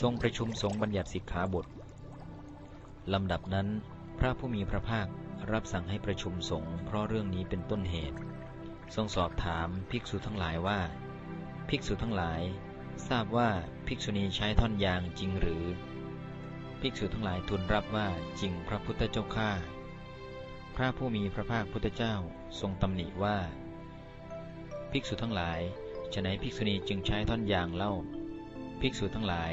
ทรงประชุมสงฆ์บัญญัติสิกขาบทลำดับนั้น พระผู้มีพระภาครับสั่งให้ประชุมสงฆ์เพราะเรื่องนี้เป็นต้นเหตุ ทรงสอบถามภิกษุทั้งหลายว่า ภิกษุทั้งหลาย ทราบว่าภิกษุณีใช้ท่อนยางจริงหรือ ภิกษุทั้งหลายทูลรับว่าจริงพระพุทธเจ้าข้าพระผู้มีพระภาคพุทธเจ้าทรงตำหนิว่า ภิกษุทั้งหลายฉะไหนภิกษุณีจึงใช้ท่อนยางเล่า ภิกษุทั้งหลาย